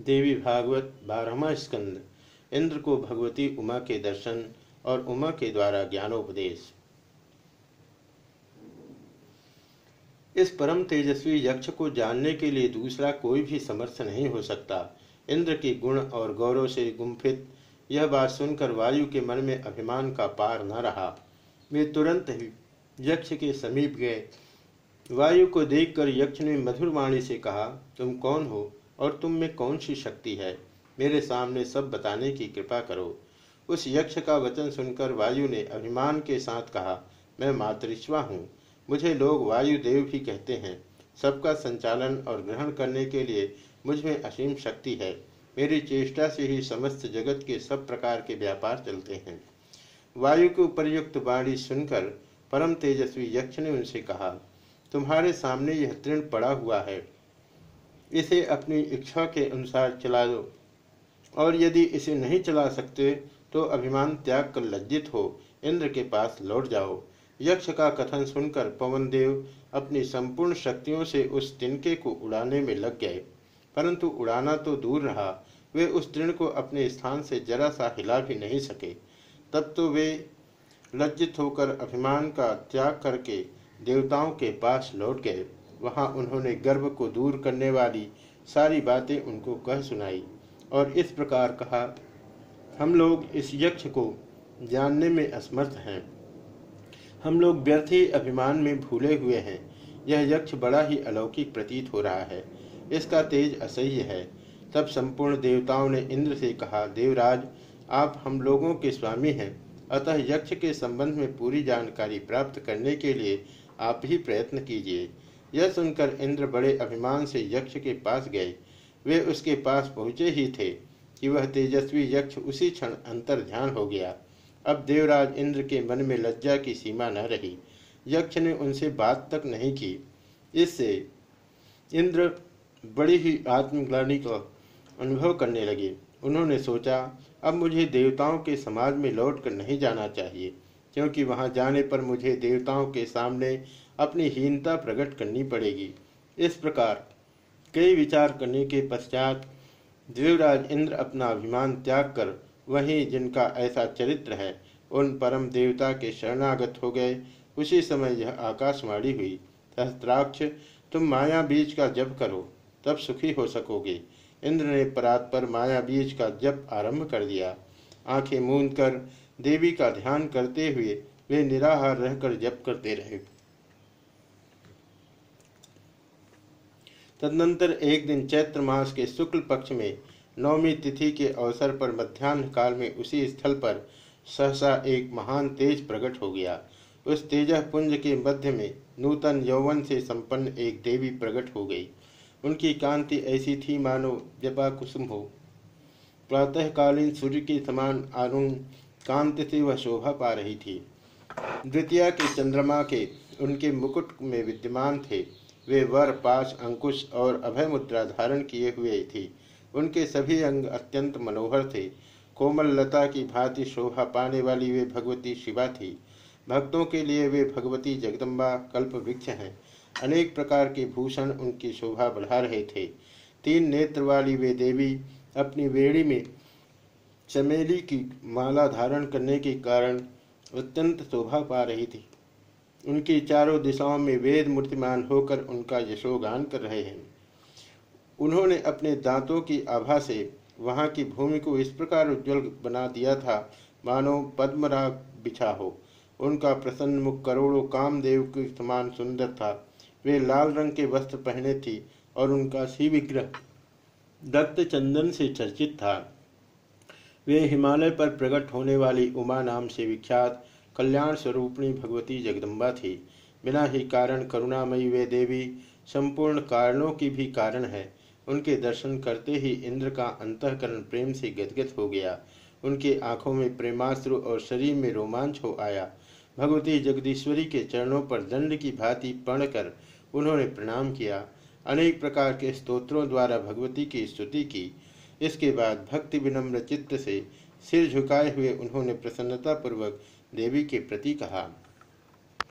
देवी भागवत बारहवा स्कंद। इंद्र को भगवती उमा के दर्शन और उमा के द्वारा ज्ञानोपदेश। इस परम तेजस्वी यक्ष को जानने के लिए दूसरा कोई भी समर्थ नहीं हो सकता। इंद्र के गुण और गौरव से गुम्फित यह बात सुनकर वायु के मन में अभिमान का पार न रहा। वे तुरंत ही यक्ष के समीप गए। वायु को देखकर यक्ष ने मधुर वाणी से कहा, तुम कौन हो? और तुम में कौन सी शक्ति है? मेरे सामने सब बताने की कृपा करो। उस यक्ष का वचन सुनकर वायु ने अभिमान के साथ कहा, मैं मातृश्वा हूँ। मुझे लोग वायु देव भी कहते हैं। सबका संचालन और ग्रहण करने के लिए मुझमें असीम शक्ति है। मेरी चेष्टा से ही समस्त जगत के सब प्रकार के व्यापार चलते हैं। वायु के उपरयुक्त वाणी सुनकर परम तेजस्वी यक्ष ने उनसे कहा, तुम्हारे सामने यह तृण पड़ा हुआ है। इसे अपनी इच्छा के अनुसार चला दो। और यदि इसे नहीं चला सकते तो अभिमान त्याग कर लज्जित हो, इंद्र के पास लौट जाओ। यक्ष का कथन सुनकर पवन देव अपनी संपूर्ण शक्तियों से उस तिनके को उड़ाने में लग गए। परंतु उड़ाना तो दूर रहा, वे उस तृण को अपने स्थान से जरा सा हिला भी नहीं सके। तब तो वे लज्जित होकर अभिमान का त्याग करके देवताओं के पास लौट गए। वहाँ उन्होंने गर्व को दूर करने वाली सारी बातें उनको कह सुनाई और इस प्रकार कहा, हम लोग इस यक्ष को जानने में असमर्थ हैं। हम लोग व्यर्थ ही अभिमान में भूले हुए हैं। यह यक्ष बड़ा ही अलौकिक प्रतीत हो रहा है। इसका तेज असह्य है। तब संपूर्ण देवताओं ने इंद्र से कहा, देवराज, आप हम लोगों के स्वामी हैं। अतः यक्ष के संबंध में पूरी जानकारी प्राप्त करने के लिए आप ही प्रयत्न कीजिए। यह सुनकर इंद्र बड़े अभिमान से यक्ष के पास गए। वे उसके पास पहुँचे ही थे कि वह तेजस्वी यक्ष उसी क्षण अंतर ध्यान हो गया। अब देवराज इंद्र के मन में लज्जा की सीमा न रही। यक्ष ने उनसे बात तक नहीं की। इससे इंद्र बड़ी ही आत्मग्लानी का अनुभव करने लगे। उन्होंने सोचा, अब मुझे देवताओं के समाज में लौट कर नहीं जाना चाहिए। क्योंकि वहाँ जाने पर मुझे देवताओं के सामने अपनी हीनता प्रकट करनी पड़ेगी। इस प्रकार कई विचार करने के पश्चात देवराज इंद्र अपना अभिमान त्याग कर वहीं जिनका ऐसा चरित्र है, उन परम देवता के शरणागत हो गए। उसी समय यह आकाशवाणी हुई, सहस्त्राक्ष, तुम माया बीज का जप करो, तब सुखी हो सकोगे। इंद्र ने परात पर माया बीज का जप आरंभ कर दिया। आँखें मूंद कर देवी का ध्यान करते हुए वे निराहार रहकर जप करते रहे। तदनंतर एक दिन चैत्र मास के शुक्ल पक्ष में नवमी तिथि के अवसर पर मध्यान्ह काल में उसी स्थल पर सहसा एक महान तेज प्रकट हो गया। उस तेज पुंज के मध्य में नूतन यौवन से संपन्न एक देवी प्रकट हो गई। उनकी कांति ऐसी थी, मानो जपा कुसुम हो। प्रातःकालीन सूर्य के समान अरुण कांति से वह शोभा पा रही थी। द्वितीय के चंद्रमा के उनके मुकुट में विद्यमान थे। वे वर, पाश, अंकुश और अभय मुद्रा धारण किए हुए थी। उनके सभी अंग अत्यंत मनोहर थे। कोमल लता की भांति शोभा पाने वाली वे भगवती शिवा थी। भक्तों के लिए वे भगवती जगदम्बा कल्प वृक्ष हैं। अनेक प्रकार के भूषण उनकी शोभा बढ़ा रहे थे। तीन नेत्र वाली वे देवी अपनी वेड़ी में चमेली की माला धारण करने के कारण अत्यंत शोभा पा रही थी। उनकी चारों दिशाओं में वेद मूर्तिमान होकर उनका यशोगान कर रहे हैं। उन्होंने अपने दांतों की आभा से वहाँ की भूमि को इस प्रकार उज्जवल बना दिया था, मानो पद्मराग बिछा हो। उनका प्रसन्न मुख करोड़ों कामदेव के समान सुंदर था। वे लाल रंग के वस्त्र पहने थी और उनका सी विग्रह दत्त चंदन से चर्चित था। वे हिमालय पर प्रकट होने वाली उमा नाम से विख्यात कल्याण स्वरूपणी भगवती जगदम्बा थी। बिना ही कारण करुणामयी वे देवी संपूर्ण कारणों की भी कारण है। उनके दर्शन करते ही इंद्र का अंतकरण प्रेम से गदगद हो गया। उनके आँखों में प्रेमाश्रु और शरीर में रोमांच हो आया। भगवती जगदीश्वरी के चरणों पर दंड की भांति पढ़कर उन्होंने प्रणाम किया। अनेक प्रकार के स्तोत्रों द्वारा भगवती की स्तुति की। इसके बाद भक्ति विनम्र चित्त से सिर झुकाए हुए उन्होंने प्रसन्नतापूर्वक देवी के प्रति कहा